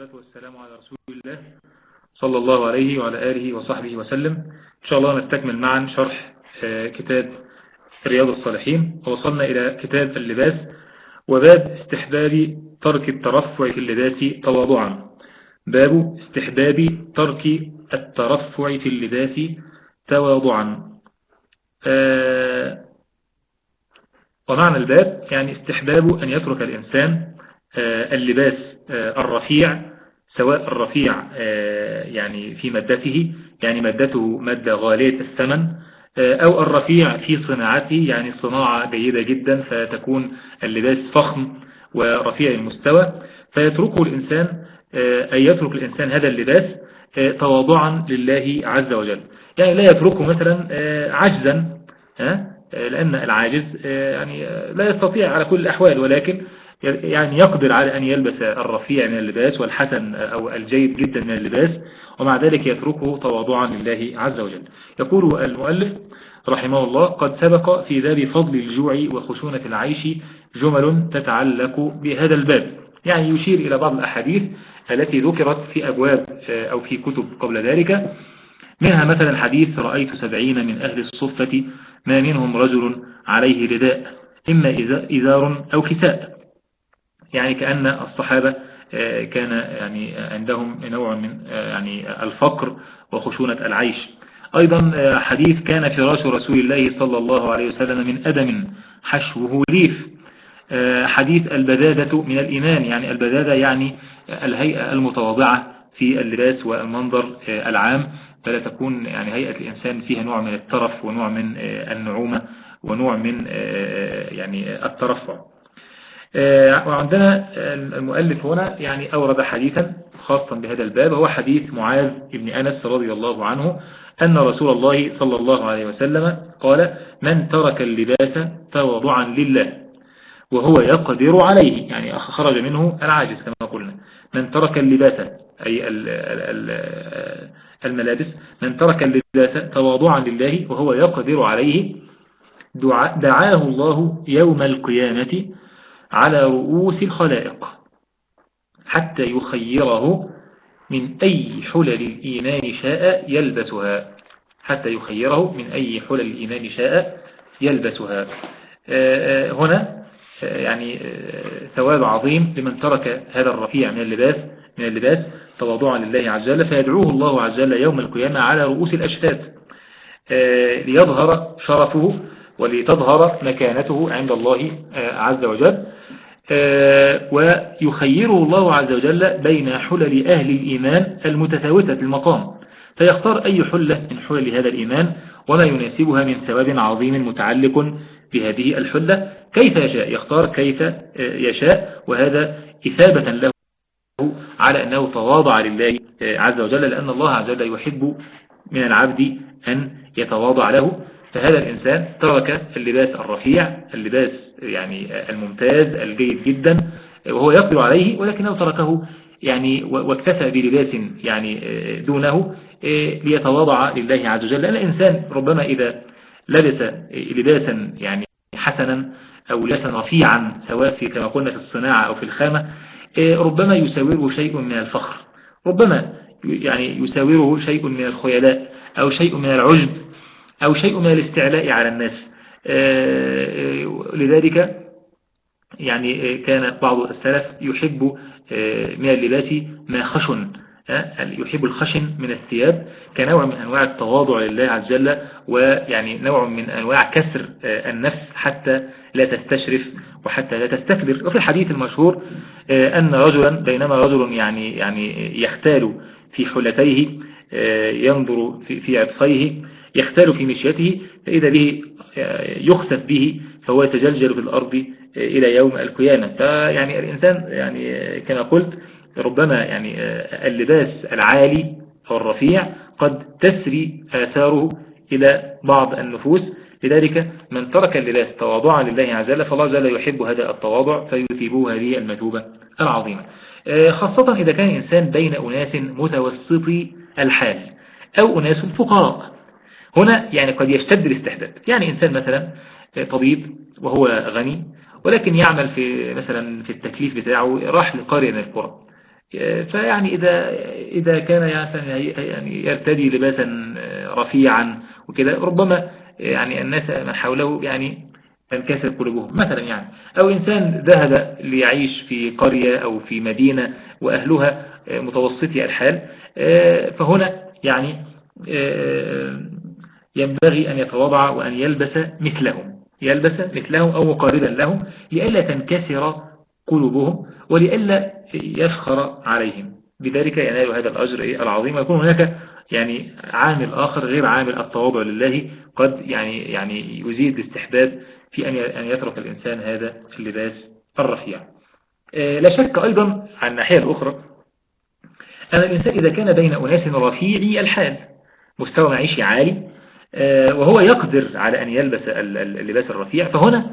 والصلاة والسلام على رسول الله صلى الله عليه وعلى آله وصحبه وسلم. إن شاء الله نستكمل معا شرح كتاب رياض الصالحين. ووصلنا إلى كتاب اللباس وباب استحباب ترك الترفع في اللباس تواضعا. باب استحباب ترك الترفع في اللباس تواضعا. ومعنى الباب يعني استحباب أن يترك الإنسان اللباس الرفيع سواء الرفيع يعني في مادته يعني مادته مادة غالية الثمن أو الرفيع في صناعته يعني صناعة جيدة جدا فتكون اللباس فخم ورفيع المستوى. فيتركه الإنسان أن يترك الإنسان هذا اللباس تواضعا لله عز وجل. يعني لا يتركه مثلا عجزا لأن العاجز يعني لا يستطيع على كل الأحوال ولكن يعني يقدر على أن يلبس الرفيع من اللباس والحسن أو الجيد جدا من اللباس ومع ذلك يتركه تواضعا لله عز وجل. يقول المؤلف رحمه الله قد سبق في ذاب فضل الجوع وخشونة العيش جمل تتعلق بهذا الباب. يعني يشير إلى بعض الأحاديث التي ذكرت في أبواب أو في كتب قبل ذلك. منها مثلا حديث رأيت سبعين من أهل الصفة ما منهم رجل عليه رداء إما إزار أو كساء. يعني كأن الصحابة كان يعني عندهم نوع من يعني الفقر وخشونة العيش. أيضا حديث كان فراش رسول الله صلى الله عليه وسلم من أدم حشوه ريف. حديث البذاذة من الإيمان يعني البذاذة يعني الهيئة المتواضعة في اللباس والمنظر العام. فلا تكون يعني هيئة الإنسان فيها نوع من الترف ونوع من النعومة ونوع من يعني الترفع. وعندنا المؤلف هنا يعني أورد حديثا خاصا بهذا الباب هو حديث معاذ بن أنس رضي الله عنه أن رسول الله صلى الله عليه وسلم قال من ترك اللباس تواضعا لله وهو يقدر عليه. يعني خرج منه العاجز كما قلنا. من ترك اللباس أي الملابس من ترك اللباس تواضعا لله وهو يقدر عليه دعاه الله يوم القيامة على رؤوس الخلائق حتى يخيره من أي حلل الإيمان شاء يلبسها. حتى يخيره من أي حلل الإيمان شاء يلبسها. هنا يعني ثواب عظيم لمن ترك هذا الرفيع من اللباس من اللباس تواضعا لله عز وجل فيدعوه الله عز وجل يوم القيامة على رؤوس الأشتات. ليظهر شرفه ولتظهر مكانته عند الله عز وجل. ويخيره الله عز وجل بين حلل أهل الإيمان المتفاوتة المقام. فيختار أي حلة من حلل هذا الإيمان وما يناسبها من ثواب عظيم متعلق بهذه الحلة. كيف يشاء؟ يختار كيف يشاء وهذا إثابة له على أنه تواضع لله عز وجل لأن الله عز وجل يحب من العبد أن يتواضع له. فهذا الإنسان ترك اللباس الرفيع اللباس يعني الممتاز الجيد جدا وهو يقدر عليه ولكنه تركه يعني واكتفى بلباس يعني دونه ليتواضع لله عز وجل. لأن الإنسان ربما إذا لبس لباسا يعني حسنا أو لباسا رفيعا سواء في كما قلنا في الصناعة أو في الخامة ربما يساوره شيء من الفخر. ربما يعني يساوره شيء من الخيلاء أو شيء من العجب. أو شيء من الاستعلاء على الناس. لذلك يعني كان بعض السلف يحب من اللباس ما خشن يحب الخشن من الثياب كنوع من أنواع التواضع لله عز وجل ويعني نوع من أنواع كسر النفس حتى لا تستشرف وحتى لا تستكبر. وفي الحديث المشهور أن رجلا بينما رجل يعني يعني يختال في حلتيه ينظر في في عطفيه يختال في مشيته فإذا به يخسف به فهو يتجلجل في الأرض إلى يوم القيامة. فيعني الإنسان يعني كما قلت ربما يعني اللباس العالي أو الرفيع قد تسري آثاره إلى بعض النفوس. لذلك من ترك اللباس تواضعا لله عز وجل فالله جل يحب هذا التواضع فيثيبه هذه المثوبة العظيمة. خاصة إذا كان الإنسان بين أناس متوسطي الحال أو أناس فقراء. هنا يعني قد يشتد الاستحباب يعني إنسان مثلا طبيب وهو غني ولكن يعمل في مثلا في التكليف بتاعه راح لقرية من القرى. فيعني إذا إذا كان يعني يرتدي لباسا رفيعا وكده ربما يعني الناس من حوله يعني تنكسر قلوبهم. مثلا يعني أو إنسان ذهب ليعيش في قرية أو في مدينة وأهلها متوسطي الحال فهنا يعني ينبغي أن يتوضع وأن يلبس مثلهم يلبس مثلهم أو مقاربا لهم لئلا تنكسر قلوبهم ولئلا يفخر عليهم. بذلك ينال هذا الأجر العظيم. ويكون هناك يعني عامل آخر غير عامل التواضع لله قد يعني يعني يزيد الاستحباب في أن يترك الإنسان هذا اللباس الرفيع. آه، لا شك أيضا عن الناحية الأخرى أن الإنسان إذا كان بين أناس رفيعي الحال مستوى معيشي عالي وهو يقدر على أن يلبس اللباس الرفيع. فهنا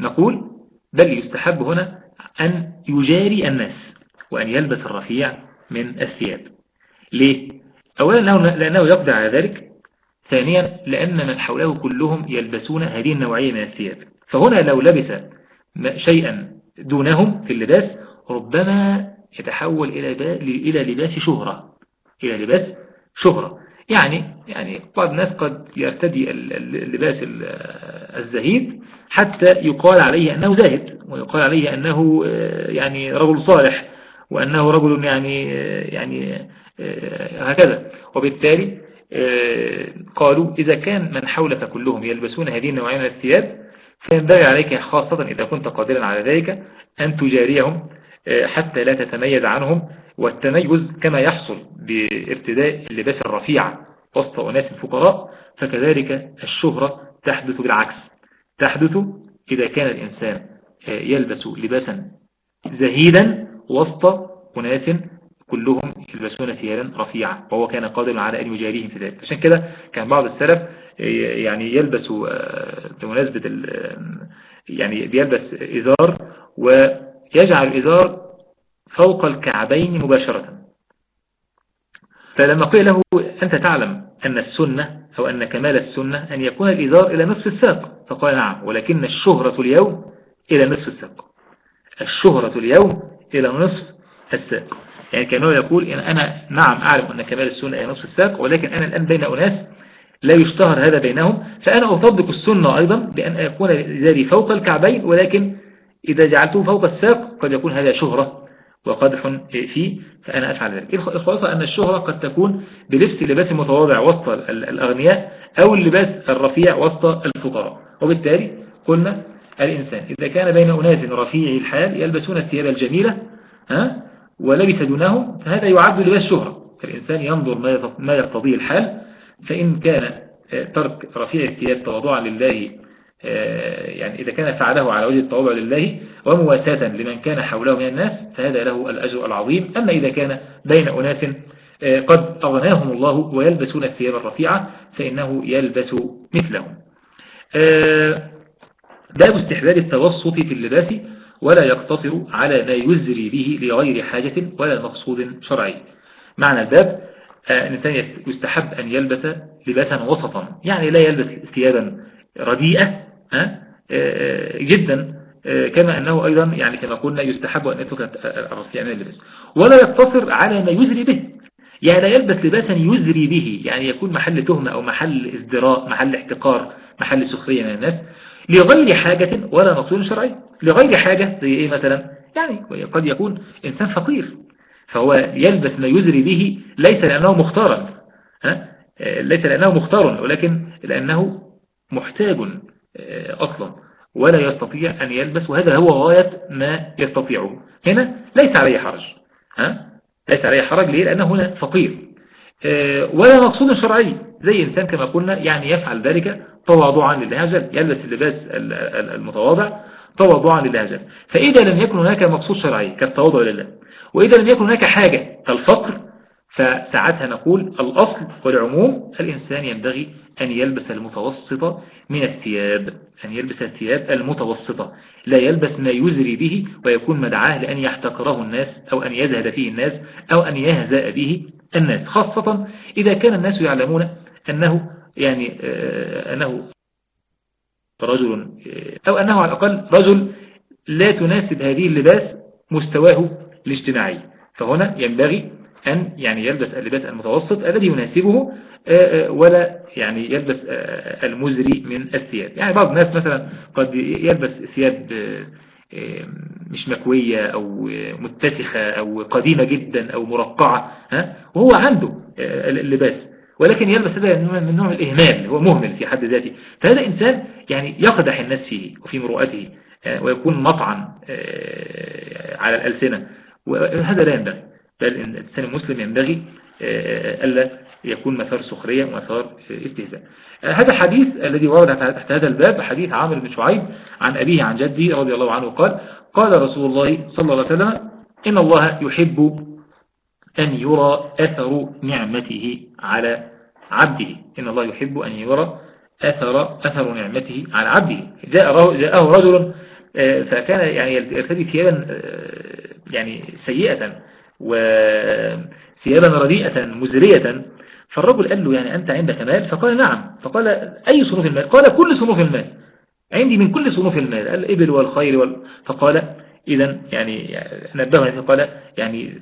نقول بل يستحب هنا أن يجاري الناس وأن يلبس الرفيع من الثياب. ليه؟ أولا لأنه يقدر على ذلك. ثانيا لأن من حوله كلهم يلبسون هذه النوعية من الثياب. فهنا لو لبس شيئا دونهم في اللباس ربما يتحول إلى لباس شهرة. إلى لباس شهرة. يعني يعني بعض الناس قد يرتدي اللباس الزهيد حتى يقال عليه أنه زاهد ويقال عليه أنه آه، يعني رجل صالح وأنه رجل يعني آه، يعني آه، هكذا. وبالتالي قالوا إذا كان من حولك كلهم يلبسون هذه النوعية من الثياب فينبغي عليك خاصة إذا كنت قادرا على ذلك أن تجاريهم حتى لا تتميز عنهم والتميز كما يحصل بارتداء اللباس الرفيع. وسط أناس الفقراء فكذلك الشهرة تحدث بالعكس. تحدث إذا كان الإنسان يلبس لباسا زهيدا وسط أناس كلهم يلبسون ثيابا رفيعة وهو كان قادرا على أن يجاريهم في ذلك. عشان كده كان بعض السلف يعني يلبس بمناسبة يعني بيلبس إزار ويجعل الإزار فوق الكعبين مباشرة. فلما قيل له أنت تعلم أن السنة أو أن كمال السنة أن يكون الإزار إلى نصف الساق؟ فقال نعم ولكن الشهرة اليوم إلى نصف الساق. الشهرة اليوم إلى نصف الساق. يعني كأنه يقول إن أنا نعم أعلم أن كمال السنة إلى نصف الساق ولكن أنا الآن بين أناس لا يشتهر هذا بينهم. فأنا أطبق السنة أيضا بأن يكون إزاري فوق الكعبين ولكن إذا جعلته فوق الساق قد يكون هذا شهرة وقدح فيه فأنا أفعل ذلك. الخلاصة أن الشهرة قد تكون بلبس اللباس المتواضع وسط الأغنياء أو اللباس الرفيع وسط الفقراء. وبالتالي قلنا الإنسان إذا كان بين أناس رفيع الحال يلبسون الثياب الجميلة ها ولبس دونهم فهذا يعد لباس شهرة. فالإنسان ينظر ما يقتضيه الحال فإن كان ترك رفيع الثياب تواضعا لله آه، يعني إذا كان فعله على وجه التواضع لله ومواساة لمن كان حوله من الناس فهذا له الأجر العظيم. أما إذا كان بين أناس آه، قد أغناهم الله ويلبسون الثياب الرفيعة فإنه يلبس مثلهم. آه، باب استحباب التوسط في اللباس ولا يقتصر على ما يزري به لغير حاجة ولا مقصود شرعي. معنى الباب الإنسان يستحب أن يلبس لباسا وسطا يعني لا يلبس ثيابا رديئة جدا. كما أنه أيضا يعني كما قلنا يستحب أن يترك الرفيع من اللباس. ولا يقتصر على ما يزري به. يعني لا يلبس لباسا يزري به. يعني يكون محل تهمة أو محل ازدراء محل احتقار محل سخرية من الناس. لغير حاجة ولا مقصود شرعي لغير حاجة زي إيه مثلا؟ يعني قد يكون إنسان فقير. فهو يلبس ما يزري به ليس لأنه مختارا. ها؟ ليس لأنه مختار ولكن لأنه محتاج. آه، أصلا. ولا يستطيع أن يلبس وهذا هو غاية ما يستطيعه. هنا ليس عليه حرج ها؟ ليس عليه حرج. ليه؟ لأنه هنا فقير. آه، ولا مقصود شرعي. زي إنسان كما قلنا يعني يفعل ذلك تواضعا لله عز وجل يلبس اللباس المتواضع تواضعا لله عز وجل فإذا لم يكن هناك مقصود شرعي كالتواضع لله وإذا لم يكن هناك حاجة كالفقر فساعتها نقول الأصل والعموم الإنسان ينبغي أن يلبس المتوسط من الثياب أن يلبس الثياب المتوسطة لا يلبس ما يزري به ويكون مدعاه لأن يحتقره الناس أو أن يزهد فيه الناس أو أن يهزأ به الناس خاصة إذا كان الناس يعلمون أنه يعني آه، أنه رجل آه، أو أنه على الأقل رجل لا تناسب هذه اللباس مستواه الاجتماعي. فهنا ينبغي أن يعني يلبس اللباس المتوسط الذي يناسبه ولا يعني يلبس المزري من الثياب. يعني بعض الناس مثلا قد يلبس ثياب مش مكوية أو متسخة أو قديمة جدا أو مرقعة ها وهو عنده اللباس. ولكن يلبس هذا من نوع الإهمال هو مهمل في حد ذاته. فهذا إنسان يعني يقدح الناس فيه وفي مروءته ويكون مطعن على الألسنة وهذا لا ينبغي. بل الإنسان المسلم ينبغي ألا يكون مثار سخرية ومثار استهزاء. هذا الحديث الذي ورد تحت هذا الباب حديث عامر بن شعيب عن أبيه عن جده رضي الله عنه قال قال رسول الله صلى الله عليه وسلم إن الله يحب أن يرى أثر نعمته على عبده. إن الله يحب أن يرى أثر أثر نعمته على عبده. جاءه رجل فكان يعني يرتدي ثيابا يعني سيئة. وثيابا رديئة مزرية. فالرجل قال له يعني أنت عندك مال؟ فقال نعم. فقال أي صنوف المال؟ قال كل صنوف المال. عندي من كل صنوف المال. الإبل والخير وال... فقال إذا يعني نبهنا فقال يعني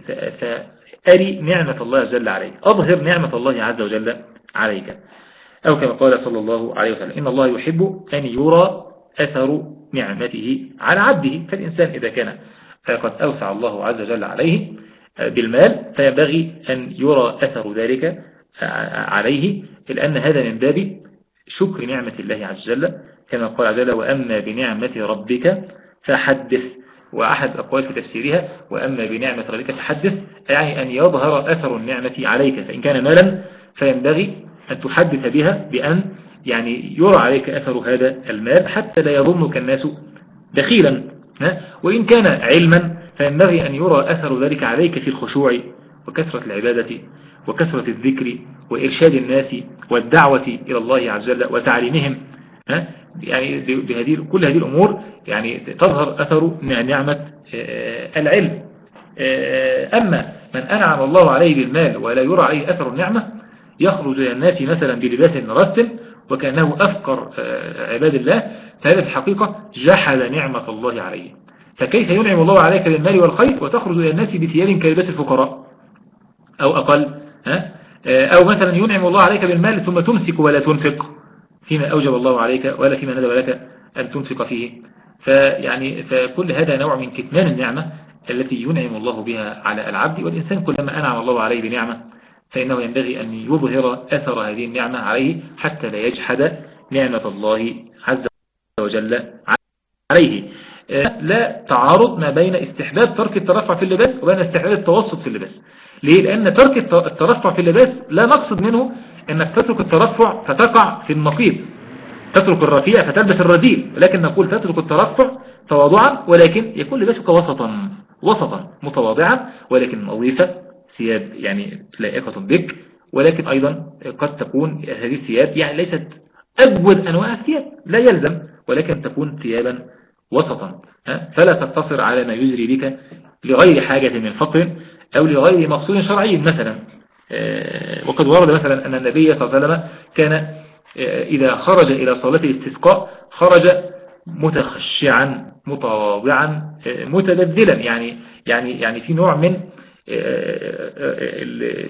سأري نعمة الله جل عليك. أظهر نعمة الله عز وجل عليك. أو كما قال صلى الله عليه وسلم إن الله يحب أن يرى أثر نعمته على عبده فالإنسان إذا كان قد أوسع الله عز وجل عليه بالمال فينبغي أن يرى أثر ذلك عليه لأن هذا من باب شكر نعمة الله عز وجل. كما قال عز وجل وأما بنعمة ربك فحدث. وأحد أقوال في تفسيرها وأما بنعمة ربك فحدث. يعني أن يظهر أثر النعمة عليك فإن كان مالا فينبغي أن تحدث بها بأن يعني يرى عليك أثر هذا المال حتى لا يظنك الناس دخيلا وإن كان علما فينبغي أن يرى أثر ذلك عليك في الخشوع وكثرة العبادة وكثرة الذكر وإرشاد الناس والدعوة إلى الله عز وجل وتعليمهم يعني بهذه كل هذه الأمور يعني تظهر أثر نعمة العلم. أما من أنعم الله عليه بالمال ولا يرى عليه أثر النعمة يخرج إلى الناس مثلا بلباس مرتب وكأنه أفقر عباد الله فهذا في الحقيقة جحد نعمة الله عليه. فكيف ينعم الله عليك بالمال والخير وتخرج إلى الناس بثياب كلباس الفقراء؟ أو أقل ها؟ أو مثلا ينعم الله عليك بالمال ثم تمسك ولا تنفق فيما أوجب الله عليك ولا فيما ندب لك أن تنفق فيه. فيعني فكل هذا نوع من كتمان النعمة التي ينعم الله بها على العبد والإنسان كلما أنعم الله عليه بنعمة فإنه ينبغي أن يظهر أثر هذه النعمة عليه حتى لا يجحد نعمة الله عز وجل عليه. لا تعارض ما بين استحباب ترك الترفع في اللباس وبين استحباب التوسط في اللباس. ليه؟ لأن ترك الترفع في اللباس لا نقصد منه أنك تترك الترفع فتقع في النقيض. تترك الرفيع فتلبس الرذيل. ولكن نقول تترك الترفع تواضعا ولكن يكون لباسك وسطا. وسطا متواضعا ولكن نظيفة ثياب يعني لائقة بك. ولكن أيضا قد تكون هذه الثياب يعني ليست أجود أنواع الثياب لا يلزم. ولكن تكون ثيابا وسطا فلا تقتصر على ما يجري بك لغير حاجة من فقر أو لغير مقصود شرعي مثلا. آه، وقد ورد مثلا أن النبي صلى الله عليه وسلم كان آه، إذا خرج إلى صلاة الاستسقاء خرج متخشعا متواضعا آه، متبذلا يعني يعني يعني في نوع من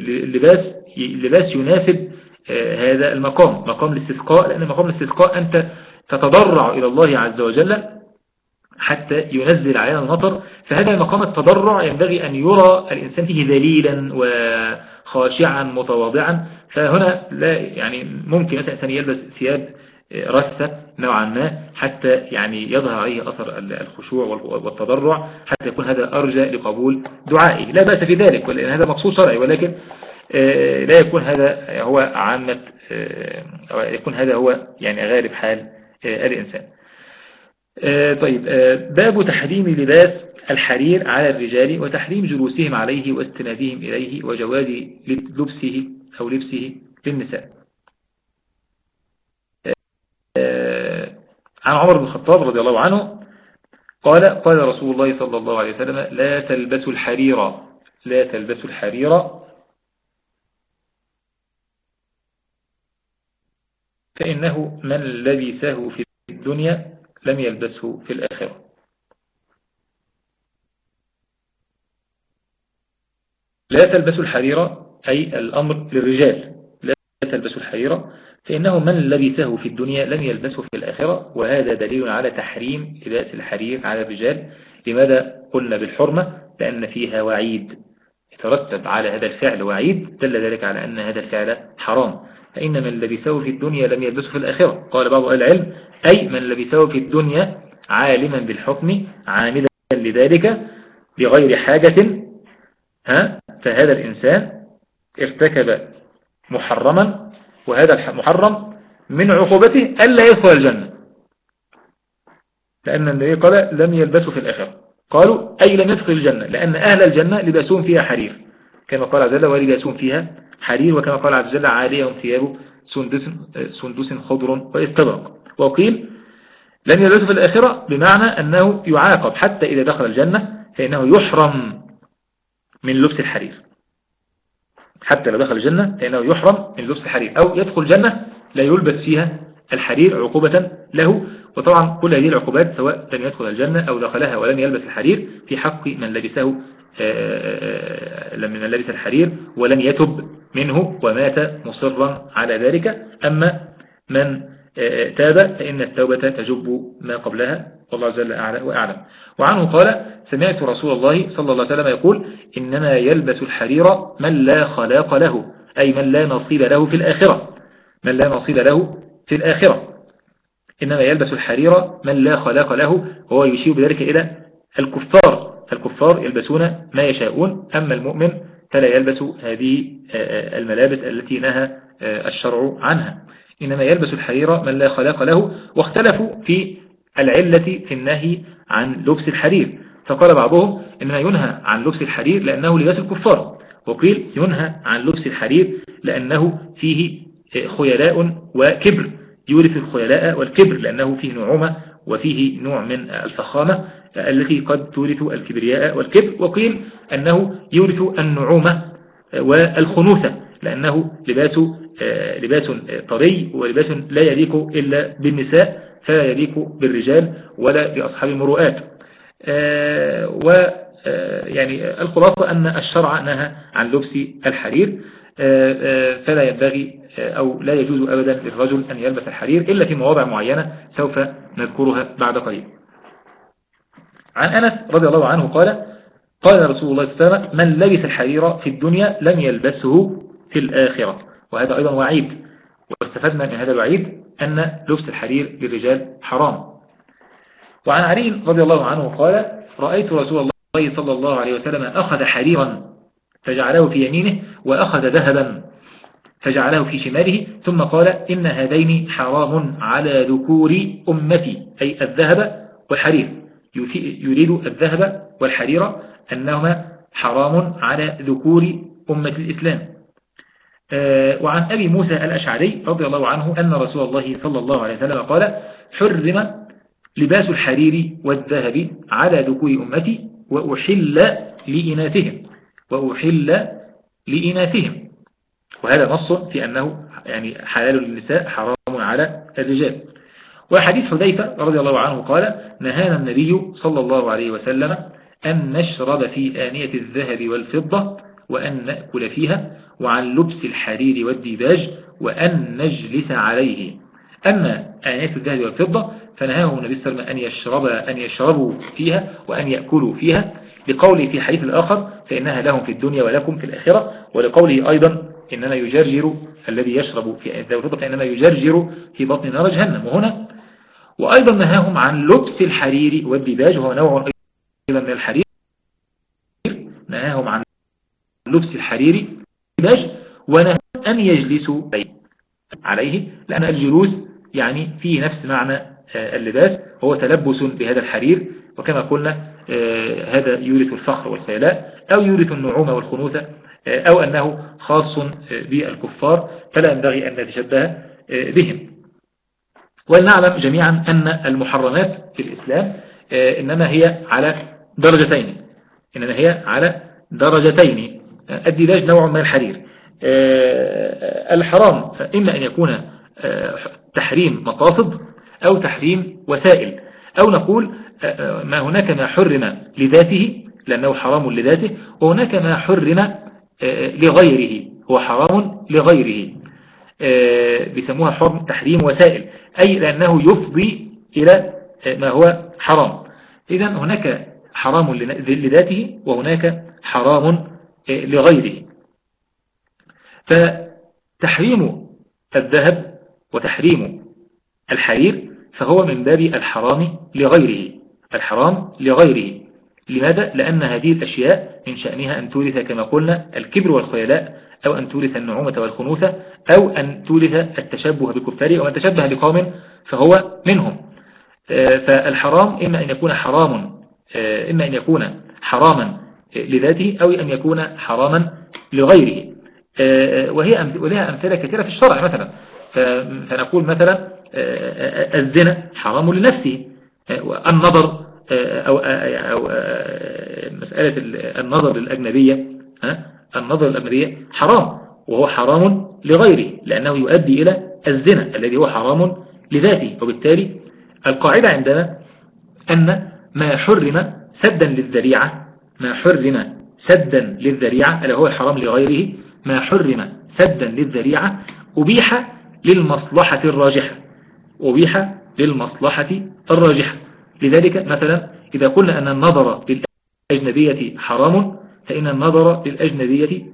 اللباس اللباس يناسب هذا المقام مقام الاستسقاء لأن مقام الاستسقاء أنت تتضرع إلى الله عز وجل حتى ينزل علينا المطر. فهذا مقام التضرع ينبغي أن يرى الإنسان فيه ذليلا وخاشعا متواضعا. فهنا لا يعني ممكن مثلا الإنسان يلبس ثياب رثة نوعا ما حتى يعني يظهر عليه أثر الخشوع والتضرع حتى يكون هذا أرجى لقبول دعائي. لا بأس في ذلك لأن هذا مقصود شرعي. ولكن آه، لا يكون هذا هو عامة آه، يكون هذا هو يعني غالب حال آه، الإنسان. آه، طيب آه، باب تحريم لباس الحرير على الرجال وتحريم جلوسهم عليه واستنادهم إليه وجواز لبسه أو لبسه للنساء. آه، عن عمر بن الخطاب رضي الله عنه قال قال رسول الله صلى الله عليه وسلم لا تلبسوا الحرير لا تلبسوا الحرير. فإنه من لبسه في الدنيا لم يلبسه في الآخرة. لا تلبسوا الحرير أي الأمر للرجال. لا تلبسوا الحرير فإنه من لبسه في الدنيا لم يلبسه في الآخرة وهذا دليل على تحريم لباس الحرير على الرجال. لماذا قلنا بالحرمة؟ لأن فيها وعيد. يترتب على هذا الفعل وعيد دل ذلك على أن هذا الفعل حرام. فإن من لبسه في الدنيا لم يلبسه في الآخرة. قال بعض العلم أي من لبسه في الدنيا عالما بالحكم عاملا لذلك بغير حاجة ها فهذا الإنسان ارتكب محرما وهذا المحرم من عقوبته ألا يدخل الجنة. لأن النبي قال لم يلبسوا في الآخرة. قالوا أي لم يدخل الجنة؟ لأن أهل الجنة لباسون فيها حرير. كما قال عز وجل ولباسون فيها حرير وكما قال عز وجل عاليهم ثياب سندس, سندس خضر واستبرق. وقيل لم يلبسوا في الآخرة بمعنى أنه يعاقب حتى إذا دخل الجنة فإنه يحرم من لبس الحرير. حتى لو دخل الجنة فإنه يحرم من لبس الحرير. أو يدخل الجنة لا يلبس فيها الحرير عقوبة له. وطبعا كل هذه العقوبات سواء لم يدخل الجنة أو دخلها ولم يلبس الحرير في حق من لبسه آه، آه، آه، من لبس الحرير ولم يتب. منه ومات مصرا على ذلك. أما من تاب فإن التوبة تجب ما قبلها. والله أعلى وأعلم. وعنه قال سمعت رسول الله صلى الله عليه وسلم يقول إنما يلبس الحرير من لا خلاق له أي من لا نصيب له في الآخرة. من لا نصيب له في الآخرة. إنما يلبس الحرير من لا خلاق له وهو يشير بذلك إلى الكفار. الكفار يلبسون ما يشاءون أما المؤمن فلا يلبس هذه آه، الملابس التي نهى آه، الشرع عنها. إنما يلبس الحرير من لا خلاق له واختلفوا في العلة في النهي عن لبس الحرير. فقال بعضهم إنما ينهى عن لبس الحرير لأنه لباس الكفار وقيل ينهى عن لبس الحرير لأنه فيه خيلاء وكبر. يورث الخيلاء والكبر لأنه فيه نعومة وفيه نوع من الفخامة. التي قد تورث الكبرياء والكبر وقيل أنه يورث النعومة والخنوثة لأنه لباس لباس طري ولباس لا يليق إلا بالنساء فلا يليق بالرجال ولا بأصحاب المروءات. و يعني الخلاصة أن الشرع نهى عن لبس الحرير فلا ينبغي أو لا يجوز أبدا للرجل أن يلبس الحرير إلا في مواضع معينة سوف نذكرها بعد قليل. عن أنس رضي الله عنه قال قال رسول الله صلى الله عليه وسلم من لبس الحرير في الدنيا لم يلبسه في الآخرة. وهذا أيضا وعيد. واستفدنا من هذا الوعيد أن لبس الحرير للرجال حرام. وعن علي رضي الله عنه قال رأيت رسول الله صلى الله عليه وسلم أخذ حريرا فجعله في يمينه وأخذ ذهبا فجعله في شماله ثم قال إن هذين حرام على ذكور أمتي. أي الذهب والحرير. يريد الذهب والحرير أنهما حرام على ذكور أمة الإسلام. آه، وعن أبي موسى الأشعري رضي الله عنه أن رسول الله صلى الله عليه وسلم قال حرم لباس الحرير والذهب على ذكور أمتي وأحل لإناثهم وأحل لإناثهم. وهذا نص في أنه يعني حلال للنساء حرام على الرجال. وحديث حذيفة رضي الله عنه قال نهانا النبي صلى الله عليه وسلم أن نشرب في آنية الذهب والفضة وأن نأكل فيها وعن لبس الحرير والديباج وأن نجلس عليه. أما آنية الذهب والفضة فنهاهم النبي صلى الله عليه وسلم أن, يشرب أن يشربوا فيها وأن يأكلوا فيها. لقوله في حديث الآخر فإنها لهم في الدنيا ولكم في الآخرة. ولقوله أيضا إنما يجرجر الذي يشرب في الذهب والفضة فإنما يجرجر في بطن نار جهنم. وهنا وأيضا نهاهم عن لبس الحرير والديباج وهو نوع أيضا من الحرير. نهاهم عن لبس الحرير والديباج ونهاهم أن يجلسوا عليه لأن الجلوس يعني فيه نفس معنى آه، اللباس هو تلبس بهذا الحرير وكما قلنا آه، هذا يورث الفخر والخيلاء أو يورث النعومة والخنوثة آه، أو أنه خاص بالكفار فلا ينبغي أن نتشبه بهم. ولنعلم جميعا أن المحرمات في الإسلام إنما هي على درجتين. إنما هي على درجتين. الدلاج نوع من الحرير. آه، الحرام إما أن يكون آه، تحريم مقاصد أو تحريم وسائل. أو نقول آه، ما هناك ما حرم لذاته لأنه حرام لذاته وهناك ما حرم لغيره. هو حرام لغيره. بيسموها حرم تحريم وسائل أي لأنه يفضي إلى ما هو حرام. إذا هناك حرام لذاته وهناك حرام لغيره. فتحريم الذهب وتحريم الحرير فهو من باب الحرام لغيره. الحرام لغيره. لماذا؟ لأن هذه الأشياء من شأنها أن تورث كما قلنا الكبر والخيلاء أو أن تورث النعومة والخنوثة أو أن تورث التشبه بكفار أو أن تشبه بقوم فهو منهم. آه، فالحرام إما أن يكون حرام آه، إما أن يكون حراما لذاته أو أن يكون حراما لغيره. آه، وهي ولها أمثلة كثيرة في الشرع مثلا. فنقول مثلا الزنا حرام لنفسه. النظر أو, أو مسألة النظر للأجنبية النظر للأجنبية حرام وهو حرام لغيره لأنه يؤدي إلى الزنا الذي هو حرام لذاته. وبالتالي القاعدة عندنا أن ما حرم سدا للذريعة ما حرم سدا للذريعة اللي هو الحرام لغيره ما حرم سدا للذريعة أبيح للمصلحة الراجحة أبيح للمصلحة الراجحة. لذلك مثلا إذا قلنا أن النظر للأجنبية حرام فإن النظر للأجنبية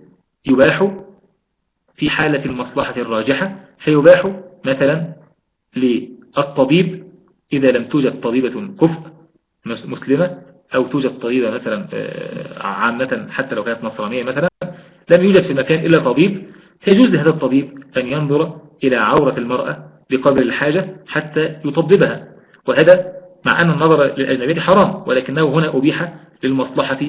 يباح في حالة المصلحة الراجحة فيباح مثلا للطبيب إذا لم توجد طبيبة كفء مسلمة أو توجد طبيبة مثلا آه، عامة حتى لو كانت نصرانية مثلا لم يوجد في المكان إلا طبيب فيجوز لهذا الطبيب أن ينظر إلى عورة المرأة بقدر الحاجة حتى يطببها. وهذا مع أن النظر للأجنبية حرام ولكنه هنا أبيح للمصلحة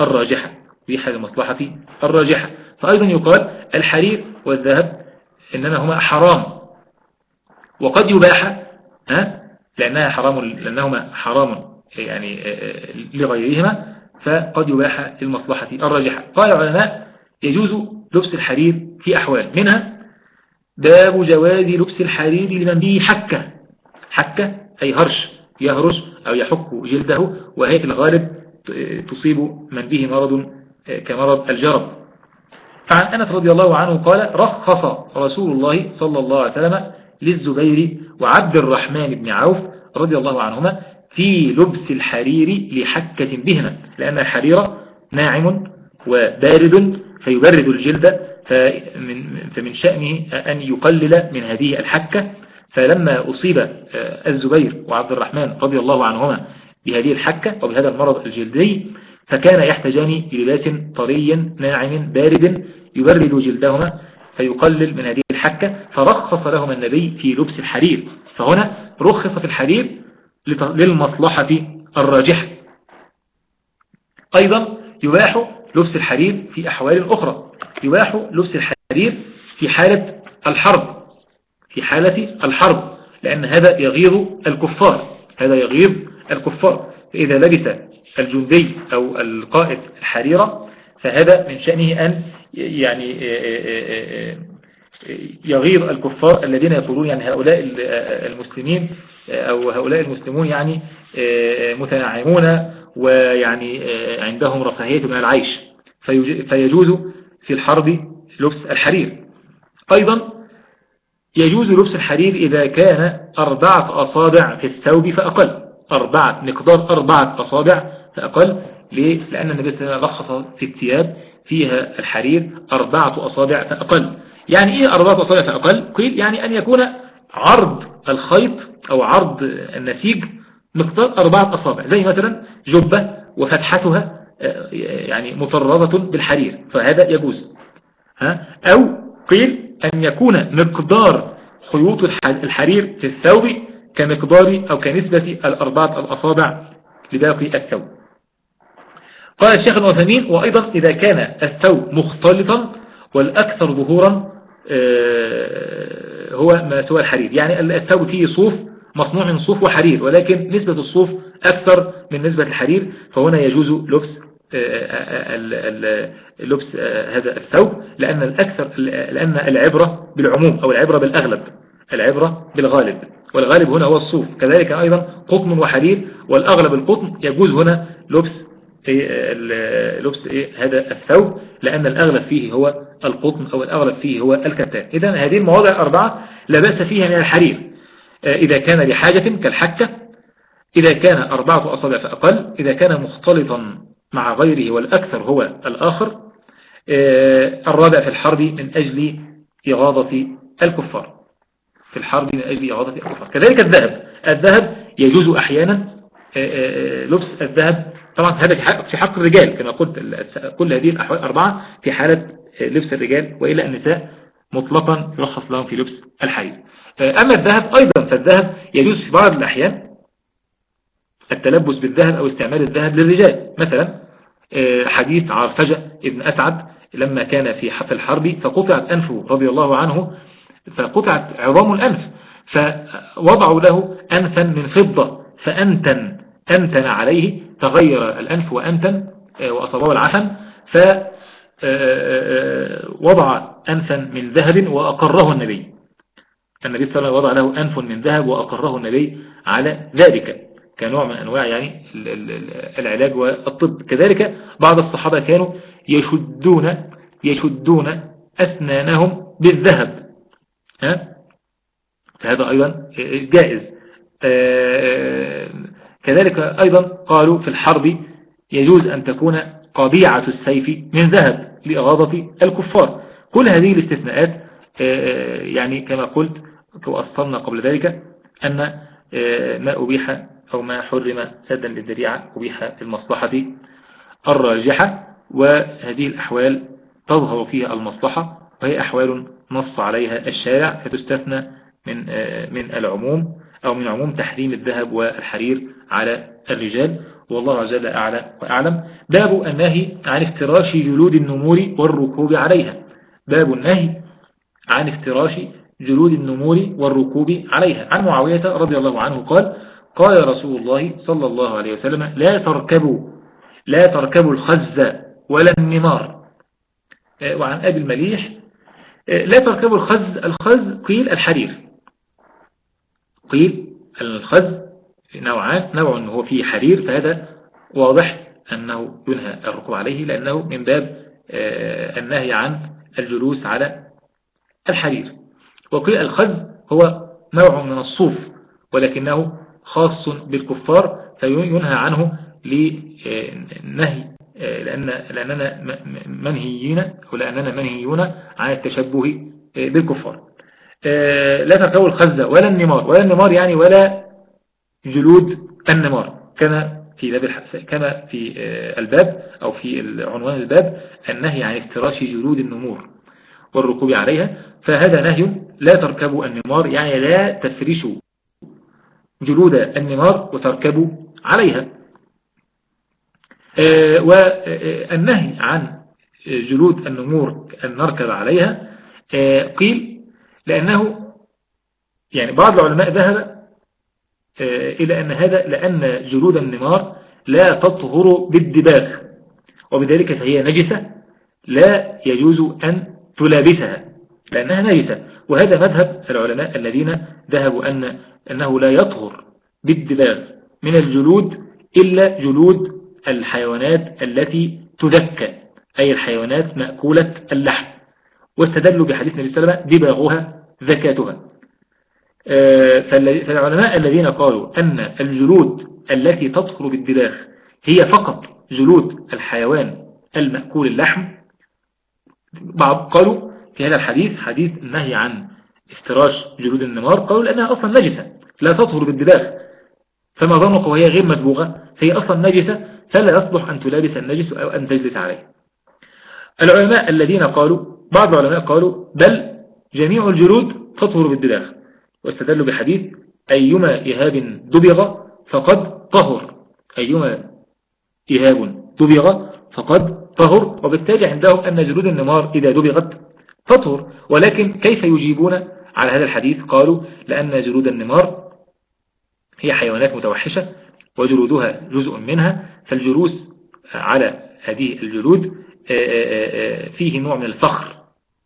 الراجحة. أبيح للمصلحة الراجحة. فأيضا يقال الحرير والذهب إنما هما حرام. وقد يباح ها؟ لأنها حرام لأنهما حرام يعني لغيرهما فقد يباح للمصلحة الراجحة. قال العلماء يجوز لبس الحرير في أحوال. منها باب جواز لبس الحرير لمن به حكة. حكة أي هرش يهرش أو يحك جلده وهي في الغالب تصيب من به مرض كمرض الجرب. فعن أنس رضي الله عنه قال رخص رسول الله صلى الله عليه وسلم للزبير وعبد الرحمن بن عوف رضي الله عنهما في لبس الحرير لحكة بهما لأن الحرير ناعم وبارد فيبرد الجلد فمن, فمن شأنه أن يقلل من هذه الحكة. فلما أصيب آه، الزبير وعبد الرحمن رضي الله عنهما بهذه الحكة وبهذا المرض الجلدي فكان يحتاجان بلباس طري ناعم بارد يبرد جلدهما فيقلل من هذه الحكة فرخص لهما النبي في لبس الحرير فهنا رخص في الحرير للمصلحة الراجحة. أيضا يباح لبس الحرير في أحوال أخرى. يباح لبس الحرير في حالة الحرب. في حالة الحرب لأن هذا يغيظ الكفار. هذا يغيظ الكفار. فإذا لبس الجندي أو القائد الحريرة فهذا من شأنه أن يعني يغيظ الكفار الذين يقولون يعني هؤلاء المسلمين أو هؤلاء المسلمون يعني متنعمون ويعني عندهم رفاهية من العيش. فيجوز في الحرب لبس الحرير. أيضا يجوز لبس الحرير إذا كان أربعة أصابع في الثوب فأقل. أربعة مقدار أربعة أصابع فأقل ليه؟ لأن النبي صلى الله عليه وسلم رخص في الثياب فيها الحرير أربعة أصابع فأقل. يعني إيه أربعة أصابع فأقل؟ قيل يعني أن يكون عرض الخيط أو عرض النسيج مقدار أربعة أصابع. زي مثلا جبة وفتحتها آه، يعني مطرزة بالحرير فهذا يجوز. ها؟ أو قيل أن يكون مقدار خيوط الحرير في الثوب كمقدار أو كنسبة الأربعة الأصابع لباقي الثوب. قال الشيخ الوثمين وأيضا إذا كان الثوب مختلطا والأكثر ظهورا آه، هو ما سوى الحرير. يعني الثوب فيه صوف مصنوع من صوف وحرير ولكن نسبة الصوف أكثر من نسبة الحرير فهنا يجوز لبس لبس هذا الثوب لأن الأكثر لأن العبرة بالعموم أو العبرة بالأغلب العبرة بالغالب. والغالب هنا هو الصوف. كذلك أيضا قطن وحرير والأغلب القطن يجوز هنا لبس لبس إيه؟ هذا الثوب لأن الأغلب فيه هو القطن أو الأغلب فيه هو الكتان. إذا هذه المواضع الأربعة لا بأس فيها من الحرير. آه، إذا كان لحاجة كالحكة إذا كان أربعة أصابع فأقل إذا كان مختلطا مع غيره والأكثر هو الآخر آه، الرابع في الحرب من أجل إغاظة الكفار. في الحرب من أجل إغاظة الكفار. كذلك الذهب. الذهب يجوز أحيانا آه، لبس الذهب طبعا هذا في حق الرجال كما قلت كل هذه الأحوال أربعة في حالة لبس الرجال وإلا النساء مطلقا يرخص لهم في لبس الحرير أما الذهب أيضا فالذهب يجوز في بعض الأحيان التلبس بالذهب أو استعمال الذهب للرجال. مثلا آه، حديث عرفجة ابن أسعد لما كان في حفل الحرب فقطعت أنفه رضي الله عنه فقطعت عظام الأنف فوضعوا له أنفا من فضة فأنتن أنتن عليه تغير الأنف وأنتن آه، وأصابه العفن فوضع آه، أنفا من ذهب وأقره النبي. النبي صلى الله عليه وسلم وضع له أنف من ذهب وأقره النبي على ذلك كنوع من أنواع يعني العلاج والطب. كذلك بعض الصحابة كانوا يشدون يشدون أسنانهم بالذهب ها؟ فهذا أيضا جائز. آه، كذلك أيضا قالوا في الحرب يجوز أن تكون قبيعة السيف من ذهب لإغاظة الكفار. كل هذه الاستثناءات آه، يعني كما قلت وأصلنا قبل ذلك أن آه، ما أبيح أو ما حرم سدا للذريعة أبيح المصلحة الراجحة. وهذه الأحوال تظهر فيها المصلحة وهي أحوال نص عليها الشارع فتستثنى من من العموم أو من عموم تحريم الذهب والحرير على الرجال والله عز وجل أعلى وأعلم. باب النهي عن افتراش جلود النمور والركوب عليها. باب النهي عن افتراش جلود النمور والركوب عليها. عن معاوية رضي الله عنه قال قال رسول الله صلى الله عليه وسلم لا تركبوا لا تركبوا الخز ولا النمار. آه، وعن أبي المليح آه، لا تركبوا الخز الخز قيل الحرير. قيل الخز نوعان نوع هو فيه حرير فهذا واضح أنه ينهى الركوب عليه لأنه من باب آه، النهي عن الجلوس على الحرير. وقيل الخز هو نوع من الصوف ولكنه خاص بالكفار فينهى عنه لنهي لأن لأننا منهيين أو لأننا منهيون عن التشبه بالكفار. لا تركبوا الخزة ولا النمار. ولا النمار يعني ولا جلود النمار. كما في باب كما في الباب أو في عنوان الباب النهي عن افتراش جلود النمور والركوب عليها. فهذا نهي لا تركبوا النمار يعني لا تفرشوا جلود النمار وتركبوا عليها. آه، والنهي عن جلود النمور أن نركب عليها آه، قيل لأنه يعني بعض العلماء ذهب آه، إلى أن هذا لأن جلود النمار لا تطهر بالدباغ وبذلك فهي نجسة لا يجوز أن تلابسها لأنها نجسة. وهذا مذهب العلماء الذين ذهبوا أن أنه لا يطهر بالدباغ من الجلود إلا جلود الحيوانات التي تذكى أي الحيوانات مأكولة اللحم. واستدلوا بحديث النبي صلى الله عليه وسلم دباغها زكاتها. آه، فالعلماء الذين قالوا أن الجلود التي تطهر بالدباغ هي فقط جلود الحيوان المأكول اللحم بعض قالوا في هذا الحديث حديث النهي عن افتراش جلود النمار قالوا لأنها أصلا نجسة لا تطهر بالدباغ فما ظنك وهي غير مدبوغة فهي أصلا نجسة فلا يصلح أن تلابس النجس أو أن تجلس عليه. العلماء الذين قالوا بعض العلماء قالوا بل جميع الجلود تطهر بالدباغ واستدلوا بحديث أيما إهاب دبغ فقد طهر. أيما إهاب دبغ فقد طهر. وبالتالي عندهم أن جلود النمار إذا دبغت تطهر. ولكن كيف يجيبون على هذا الحديث؟ قالوا لأن جلود النمار هي حيوانات متوحشة وجلودها جزء منها. فالجلوس على هذه الجلود آه، آه، آه، فيه نوع من الفخر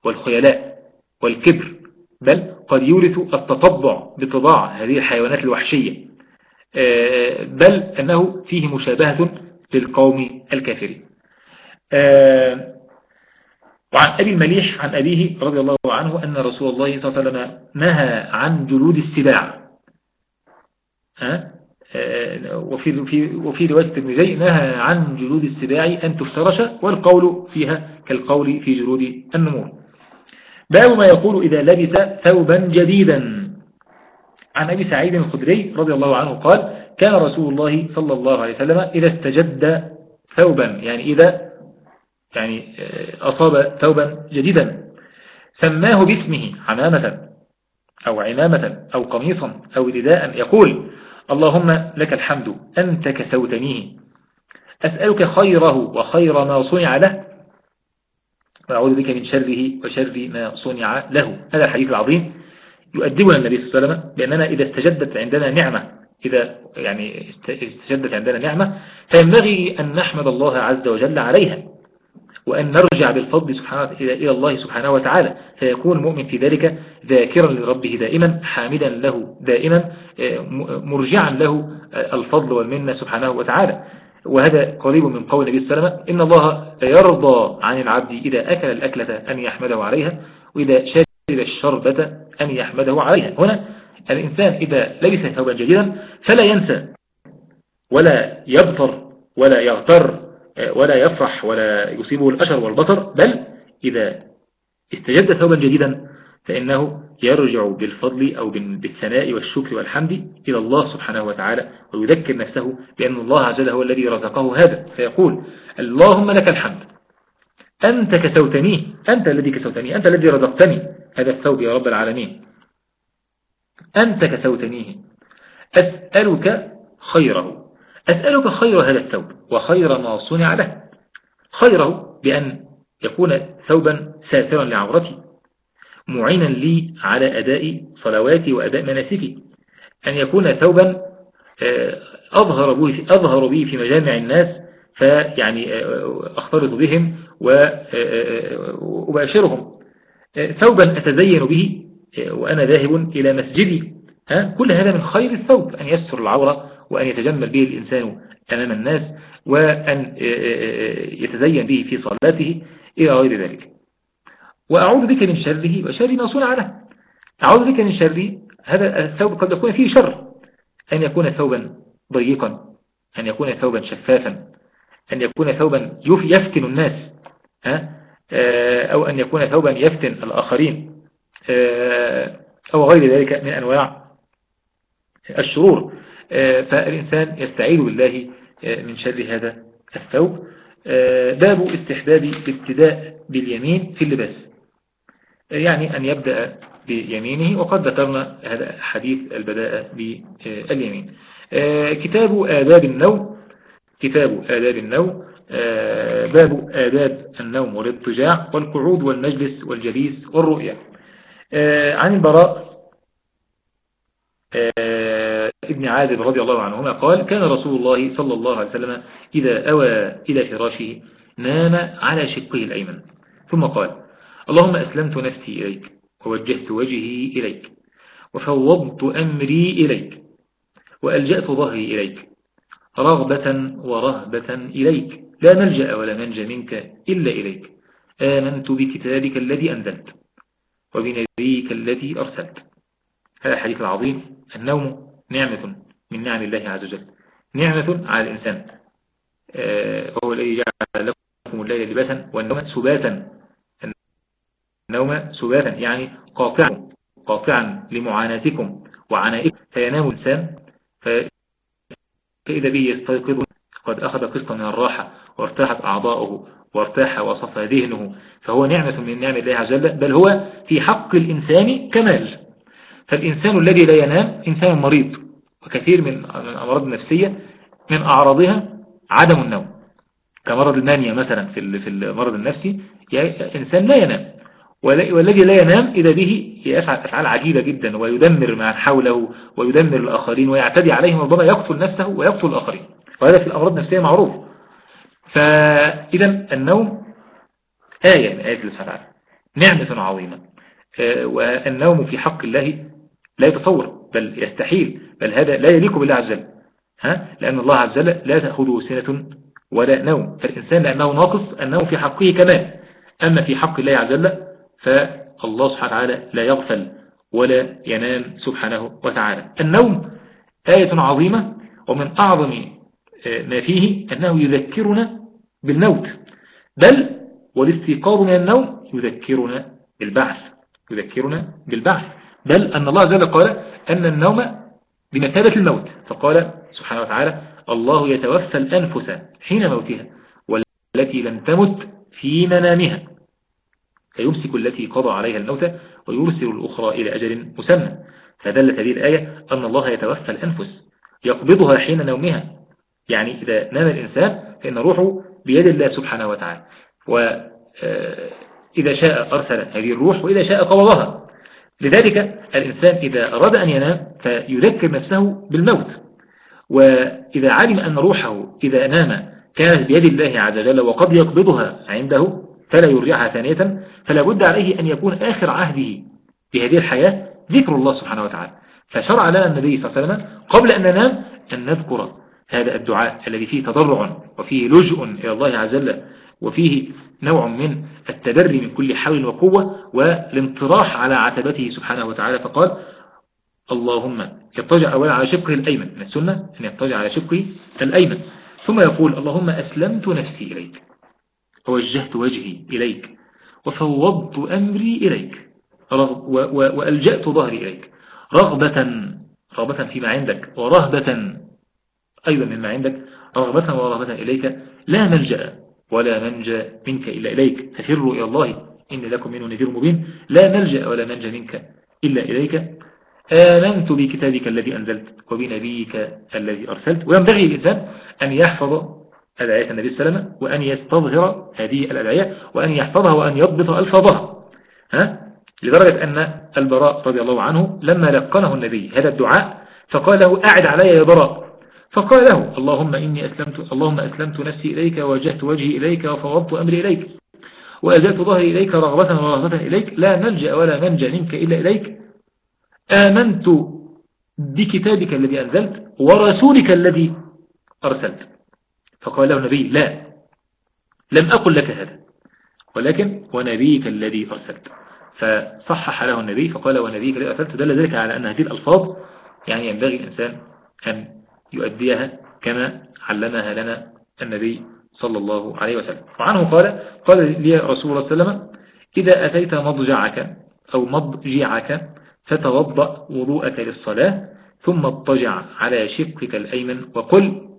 والخيلاء والكبر. بل قد يورث التطبع بطباع هذه الحيوانات الوحشية. بل أنه فيه مشابهة للقوم الكافرين. آه، وعن أبي المليح عن أبيه رضي الله عنه أن رسول الله صلى الله عليه وسلم نهى عن جلود السباع. آه، وفي في وفي رواية الترمذي نهى عن جلود السباع أن تفترش والقول فيها كالقول في جلود النمور. باب ما يقول إذا لبس ثوبا جديدا. عن أبي سعيد الخدري رضي الله عنه قال كان رسول الله صلى الله عليه وسلم إذا استجد ثوبا يعني إذا يعني آه، أصاب ثوبا جديدا سماه باسمه عمامة أو عمامة أو قميصا أو رداء يقول اللهم لك الحمد أنت كسوتنيه أسألك خيره وخير ما صنع له وأعوذ بك من شره وشر ما صنع له. هذا الحديث العظيم يؤدبنا النبي صلى الله عليه وسلم بأننا إذا استجدت عندنا نعمة إذا يعني استجدت عندنا نعمة فينبغي أن نحمد الله عز وجل عليها وأن نرجع بالفضل سبحانه إلى الله سبحانه وتعالى. فيكون المؤمن في ذلك ذاكرا لربه دائما حامدا له دائما مرجعا له الفضل والمنة سبحانه وتعالى. وهذا قريب من قول النبي صلى الله عليه وسلم إن الله يرضى عن العبد إذا أكل الأكلة أن يحمده عليها وإذا شرب الشربة أن يحمده عليها. هنا الإنسان إذا لبس ثوبا جديدا فلا ينسى ولا يبطر ولا يغتر ولا يفرح ولا يصيبه الأشر والبطر بل إذا استجد ثوبا جديدا فإنه يرجع بالفضل أو بالثناء والشكر والحمد إلى الله سبحانه وتعالى ويذكر نفسه بأن الله عز وجل هو الذي رزقه هذا فيقول اللهم لك الحمد. أنت كسوتني أنت الذي كسوتني أنت الذي رزقتني. هذا الثوب يا رب العالمين. أنت كسوتنيه أسألك خيره. أسألك خير هذا الثوب وخير ما صنع له. خيره بأن يكون ثوبا ساترا لعورتي. معينا لي على أداء صلواتي وأداء مناسكي. أن يكون ثوبا آه، أظهر به, أظهر به في مجامع الناس فيعني آه، أختلط بهم وأباشرهم آه، ثوبا أتزين به وأنا ذاهب إلى مسجدي. كل هذا من خير الثوب أن يستر العورة وأن يتجمل به الإنسان أمام الناس وأن يتزين به في صلاته إلى غير ذلك. وأعوذ بك من شره وشر ما صنع له. أعوذ بك من شره هذا الثوب قد يكون فيه شر. أن يكون ثوبا ضيقا أن يكون ثوبا شفافا أن يكون ثوبا يفتن الناس أو أن يكون ثوبا يفتن الآخرين أو غير ذلك من أنواع الشرور. فالإنسان يستعيد بالله من شر هذا الثوب. باب استحباب الابتداء باليمين في اللباس. يعني أن يبدأ بيمينه وقد ذكرنا هذا حديث البداء باليمين. كتاب آداب النوم كتاب آداب النوم باب آداب النوم والاضطجاع والقعود والمجلس والجليس والرؤية عن البراء ابن عازب رضي الله عنهما قال كان رسول الله صلى الله عليه وسلم إذا أوى إلى فراشه نام على شقه الأيمن ثم قال اللهم أسلمت نفسي إليك ووجهت وجهي إليك وفوضت أمري إليك وألجأت ظهري إليك رغبة ورهبة إليك لا ملجأ ولا منجى منك إلا إليك آمنت بكتابك الذي أنزلت وبنبيك الذي أرسلت هذا الحديث العظيم النوم نعمة من نعم الله عز وجل نعمة على الإنسان آه، وهو الذي جعل لكم الليل لباسا والنوم سباتا النوم سباتا يعني قاطعا قاطعا لمعاناتكم وعنائكم. فينام الإنسان فإذا به يستيقظ قد أخذ قسطا من الراحة وارتاحت أعضاؤه وارتاح وصفى ذهنه. فهو نعمة من نعم الله عز وجل بل هو في حق الإنسان كمال. فالإنسان الذي لا ينام إنسان مريض. وكثير من الأمراض النفسية من أعراضها عدم النوم. كمرض المانيا مثلا في المرض النفسي إنسان لا ينام. والذي لا ينام إذا به يفعل أفعال عجيبة جدا ويدمر ما حوله ويدمر الآخرين ويعتدي عليهم ربما يقتل نفسه ويقتل الآخرين. وهذا في الأمراض النفسية معروف. فإذا النوم آية من آيات الله نعمة عظيمة. آه، والنوم في حق الله لا يتصور بل يستحيل بل هذا لا يليق بالله عز وجل. ها؟ لأن الله عز وجل لا تأخذه سنة ولا نوم. فالإنسان لأنه ناقص النوم في حقه كمال أما في حق الله عز وجل فالله سبحانه وتعالى لا يغفل ولا ينام سبحانه وتعالى. النوم آية عظيمة ومن أعظم آه، ما فيه أنه يذكرنا بالموت. بل والاستيقاظ من النوم يذكرنا بالبعث يذكرنا بالبعث. بل أن الله وجل قال أن النوم بمثابة الموت. فقال سبحانه وتعالى الله يتوفى الأنفس حين موتها والتي لم تمت في منامها. فيمسك التي قضى عليها الموت ويرسل الأخرى إلى أجل مسمى. فدلت هذه الآية أن الله يتوفى الأنفس يقبضها حين نومها. يعني إذا نام الإنسان فإن روحه بيد الله سبحانه وتعالى. وإذا شاء أرسل هذه الروح وإذا شاء قبضها. لذلك الإنسان إذا أراد أن ينام فيذكر نفسه بالموت. وإذا علم أن روحه إذا نام كانت بيد الله عز وجل وقد يقبضها عنده فلا يرجعها ثانية فلا بد عليه أن يكون آخر عهده بهذه الحياة ذكر الله سبحانه وتعالى. فشرع لنا النبي صلى الله عليه وسلم قبل أن ننام أن نذكر هذا الدعاء الذي فيه تضرع وفيه لجؤ إلى الله عز وجل وفيه نوع من التدري من كل حول وقوة والانطراح على عتبته سبحانه وتعالى فقال اللهم يضطجع أولا على شقه الأيمن. من السنة؟ أن يضطجع على شقه الأيمن. ثم يقول اللهم أسلمت نفسي إليك. ووجهت وجهي إليك وفوضت أمري إليك وألجأت ظهري إليك. رغبة رغبة فيما عندك ورهبة أيضا مما عندك رغبة ورهبة إليك لا ملجأ ولا منجى منك إلا إليك. ففروا إلى الله إن لكم منه نذير مبين. لا ملجأ ولا منجى منك إلا إليك. آمنت بكتابك الذي أنزلت وبنبيك الذي أرسلت. وينبغي الإنسان أن يحفظ أدعية النبي صلى الله عليه وسلم وأن يستظهر هذه الأدعية وأن يحفظها وأن يضبط ألفاظها. ها؟ لدرجة أن البراء رضي الله عنه لما لقنه النبي هذا الدعاء فقال له أعد علي يا براء. فقال له اللهم إني أسلمت اللهم أسلمت نفسي إليك ووجهت وجهي إليك وفوضت أمري إليك وأزلت ظهري إليك رغبة ورغبة إليك لا ملجأ ولا منجا منك إلا إليك. آمنت بكتابك الذي أنزلت ورسولك الذي أرسلت. فقال له النبي لا لم أقل لك هذا ولكن ونبيك الذي أرسلت. فصحح له النبي فقال ونبيك الذي أرسلت دل ذلك على أن هذه الألفاظ يعني ينبغي الإنسان أن يؤديها كما علمها لنا النبي صلى الله عليه وسلم. وعنه قال قال لي رسول الله صلى الله عليه وسلم إذا أتيت مضجعك أو مضجعك فتوضأ وضوءك للصلاة ثم اضطجع على شقك الأيمن وقل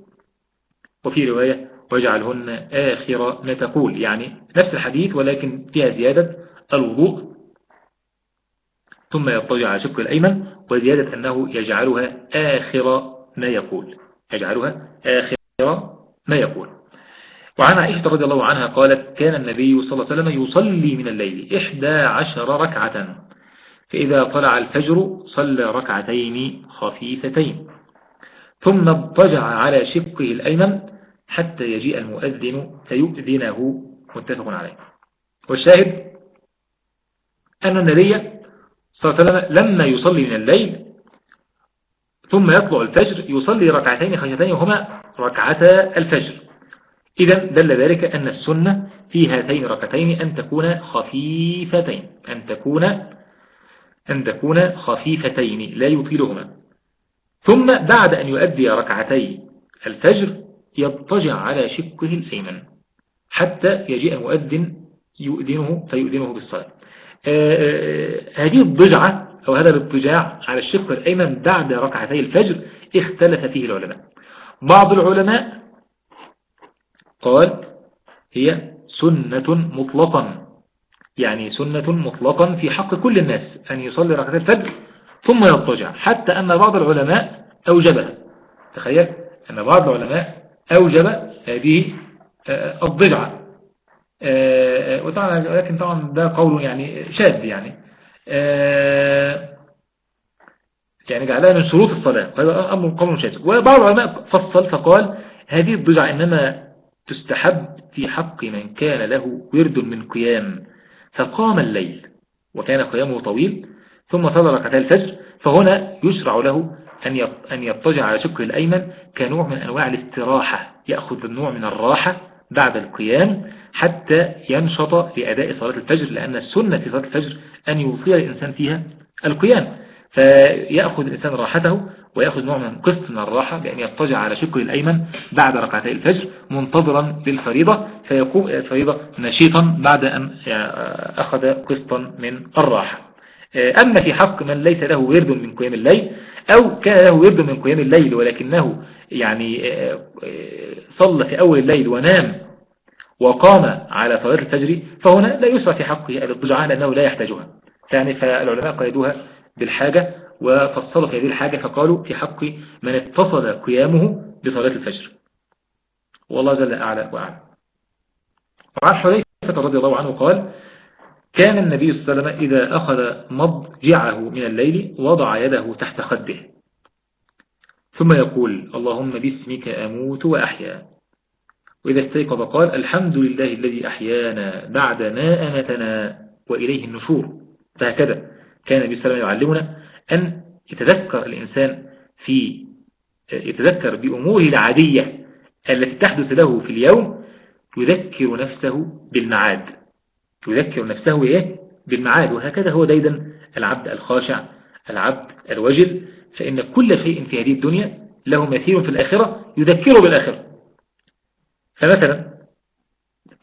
وفي رواية واجعلهن آخر ما تقول. يعني نفس الحديث ولكن فيها زيادة الوضوء ثم يضطجع على شق الأيمن وزيادة أنه يجعلها آخر ما يقول. يجعلها آخر ما يقول. وعن عائشة رضي الله عنها قالت كان النبي صلى الله عليه وسلم يصلي من الليل إحدى عشر ركعة فإذا طلع الفجر صلى ركعتين خفيفتين ثم اضطجع على شقه الأيمن حتى يجيء المؤذن فيؤذنه. متفق عليه. والشاهد أن النبي صلى الله عليه وسلم لما يصلي من الليل ثم يطلع الفجر يصلي ركعتين خشيتين وهما ركعتا الفجر. إذا دل ذلك أن السنة في هاتين الركعتين أن تكون خفيفتين. أن تكون أن تكون خفيفتين لا يطيلهما. ثم بعد أن يؤدي ركعتي الفجر يضطجع على شقه الأيمن حتى يجيء المؤذن يؤذنه فيؤذنه بالصلاة. آه، آه، هذه الضجعة أو هذا الاضطجاع على الشق الأيمن بعد ركعتي الفجر اختلف فيه العلماء. بعض العلماء قال هي سنة مطلقا. يعني سنة مطلقا في حق كل الناس أن يصلي ركعتي الفجر ثم يضطجع. حتى أن بعض العلماء أوجبها. تخيل أن بعض العلماء أوجب هذه آه، الضجعة آه، آه، وطبعا لكن طبعا ده قول يعني شاذ يعني. يعني جعلها من شروط الصلاة. هذا أمر قول شاذ. وبعض العلماء فصل فقال هذه الضجعة إنما تستحب في حق من كان له ورد من قيام فقام الليل وكان قيامه طويل ثم صلى ركعتي الفجر فهنا يشرع له أن يضطجع على شقه الأيمن كنوع من أنواع الاستراحة يأخذ النوع من الراحة بعد القيام حتى ينشط لأداء صلاة الفجر لأن السنة في صلاة الفجر أن يوصي الإنسان فيها القيام. فيأخذ الإنسان راحته ويأخذ نوع من قسط من الراحة بأن يضطجع على شقه الأيمن بعد ركعتي الفجر منتظرا للفريضة فيقوم الفريضة نشيطا بعد أن أخذ قسطا من الراحة. أما في حق من ليس له ورد من قيام الليل أو كان له ورد من قيام الليل ولكنه يعني صلى في أول الليل ونام وقام على صلاة الفجر فهنا لا يسرع في حقه الاضطجاع لأنه لا يحتاجها. يعني فالعلماء قيدوها بالحاجة وفصلوا في هذه الحاجة فقالوا في حق من اتصل قيامه بصلاة الفجر. والله جل أعلى وأعلى وعن حذيفة رضي الله عنه قال كان النبي صلى الله عليه وسلم إذا أخذ مضجعه من الليل وضع يده تحت خده. ثم يقول اللهم باسمك أموت وأحيا. وإذا استيقظ قال الحمد لله الذي أحيانا بعد ما أمتنا وإليه النشور. فهكذا كان النبي صلى الله عليه وسلم يعلمنا أن يتذكر الإنسان في يتذكر بأموره العادية التي تحدث له في اليوم يذكر نفسه بالمعاد. يذكر نفسه إيه؟ بالمعاد وهكذا هو ديدا العبد الخاشع العبد الوجل فإن كل شيء في هذه الدنيا له مثيل في الآخرة يذكره بالآخرة. فمثلا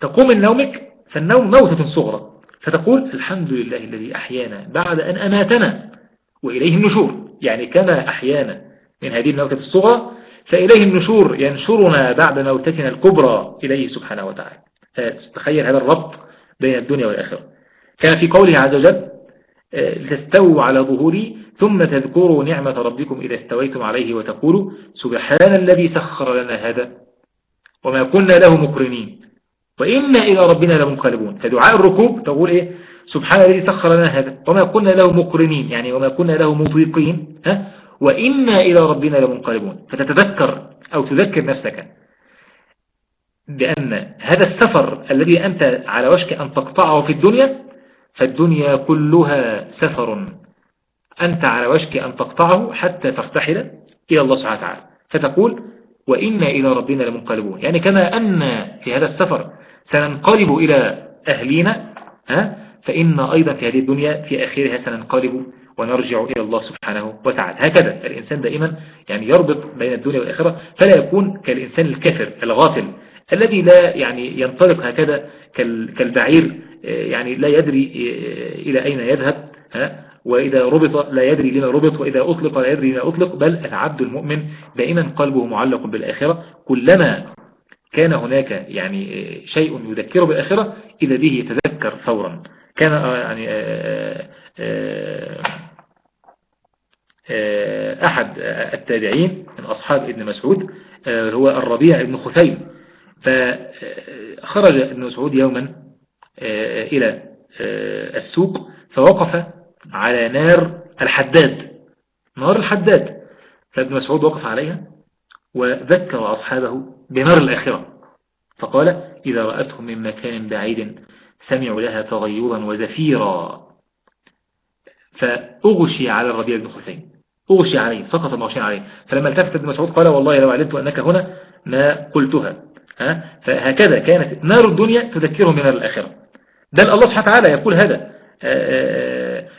تقوم من نومك فالنوم موتة صغرى فتقول الحمد لله الذي أحيانا بعد أن أماتنا وإليه النشور. يعني كما أحيانا من هذه الموتة الصغرى فإليه النشور ينشرنا بعد موتتنا الكبرى إليه سبحانه وتعالى. تخيل هذا الربط بين الدنيا والآخرة. كان في قوله عز وجل لتستووا على ظهوري ثم تذكروا نعمة ربكم إذا استويتم عليه وتقولوا سبحان الذي سخر لنا هذا وما كنا له مقرنين. وإنا إلى ربنا لمنقلبون. فدعاء الركوب تقول إيه؟ سبحان الذي سخر لنا هذا وما كنا له مقرنين يعني وما كنا له مطيقين ها؟ وإنا إلى ربنا لمنقلبون. فتتذكر أو تذكر نفسك بأن هذا السفر الذي أنت على وشك أن تقطعه في الدنيا فالدنيا كلها سفر. أنت على وشك أن تقطعه حتى ترتحل إلى الله سبحانه وتعالى. فتقول وإنا إلى ربنا لمنقلبون. يعني كما أن في هذا السفر سننقلب إلى أهلنا ها؟ فإن أيضا في هذه الدنيا في آخرها سننقلب ونرجع إلى الله سبحانه وتعالى. هكذا الإنسان دائما يعني يربط بين الدنيا والآخرة فلا يكون كالإنسان الكفر الغافل. الذي لا يعني ينطلق هكذا كالبعير يعني لا يدري إلى أين يذهب ها؟ وإذا ربط لا يدري لما ربط وإذا أطلق لا يدري لما أطلق بل العبد المؤمن دائما قلبه معلق بالآخرة. كلما كان هناك يعني شيء يذكره بالآخرة إذا به يتذكر فورا. كان يعني أحد التابعين من أصحاب ابن مسعود هو الربيع ابن خثيم. فخرج ابن مسعود يوما إلى السوق فوقف على نار الحداد. نار الحداد. فابن مسعود وقف عليها وذكر أصحابه بنار الآخرة. فقال إذا رأتهم من مكان بعيد سمعوا لها تغيرا وزفيرا. فأغشي على الربيع بن حسين. أغشي عليه سقط المغشين عليه. فلما التفت ابن مسعود قال والله لو علمت أنك هنا ما قلتها. ها فهكذا كانت نار الدنيا تذكرهم من نار الآخرة. بل الله سبحانه وتعالى يقول هذا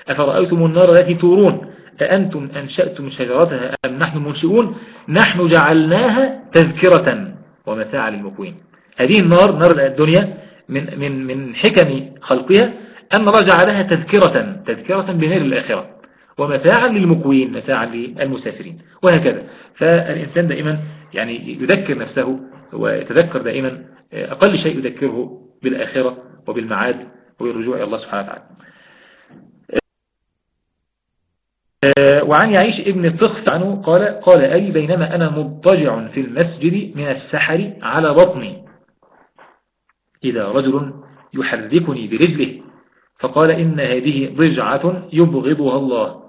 أفرأيتم النار التي تورون؟ أأنتم أنشأتم شجرتها أم نحن منشئون؟ نحن جعلناها تذكرة ومتاعا للمكوين هذه النار نار الدنيا من من من حكم خلقها أن الله جعلها تذكرة تذكرة بنار الآخرة ومتاعا للمكوين متاعا للمسافرين. وهكذا. فالإنسان دائما يعني يذكر نفسه ويتذكر دائما أقل شيء يذكره بالآخرة وبالمعاد وبالرجوع إلى الله سبحانه وتعالى. وعن يعيش ابن الطخت عنه قال قال أي بينما أنا مضطجع في المسجد من السحر على بطني. إذا رجل يحركني برجله فقال إن هذه ضجعة يبغضها الله.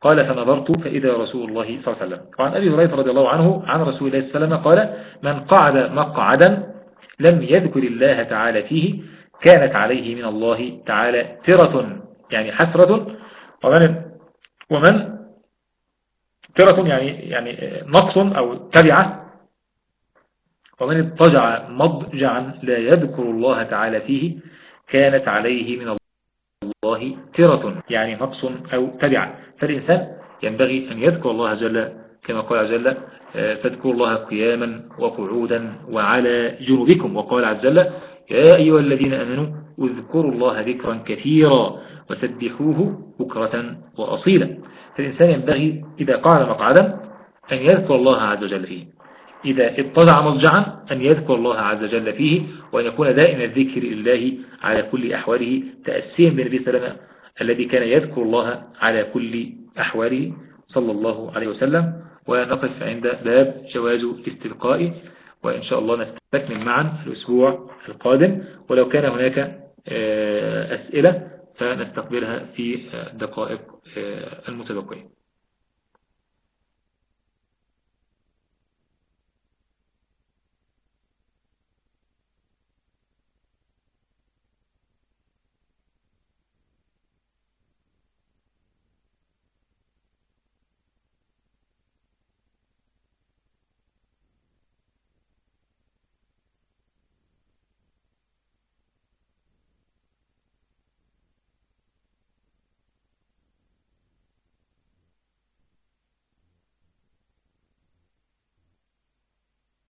قال فنظرت فإذا رسول الله صلى الله عليه وسلم. وعن أبي هريرة رضي الله عنه عن رسول الله صلى الله عليه وسلم قال من قعد مقعدا لم يذكر الله تعالى فيه كانت عليه من الله تعالى ترة. يعني حسرة. ومن ومن ترة يعني يعني نقص أو تبعة. ومن اضطجع مضجعا لا يذكر الله تعالى فيه كانت عليه من الله ترة يعني نقص أو تبع فالإنسان ينبغي أن يذكر الله جل كما قال جل آه، فاذكروا الله قياما وقعودا وعلى جنوبكم. وقال عز جل يا أيها الذين أمنوا اذكروا الله ذكرا كثيرا وسبحوه بكرة وأصيلا. فالإنسان ينبغي إذا قال مقعدا أن يذكر الله عز وجل فيه. إذا اضطجع مضجعا أن يذكر الله عز وجل فيه وأن يكون دائما الذكر لله على كل أحواله تأسيا بالنبي صلى الله عليه وسلم الذي كان يذكر الله على كل أحواله صلى الله عليه وسلم. ونقف عند باب جواز الاستلقاء وإن شاء الله نستكمل معا الأسبوع القادم. ولو كان هناك آه، أسئلة فنستقبلها في دقائق آه، المتبقية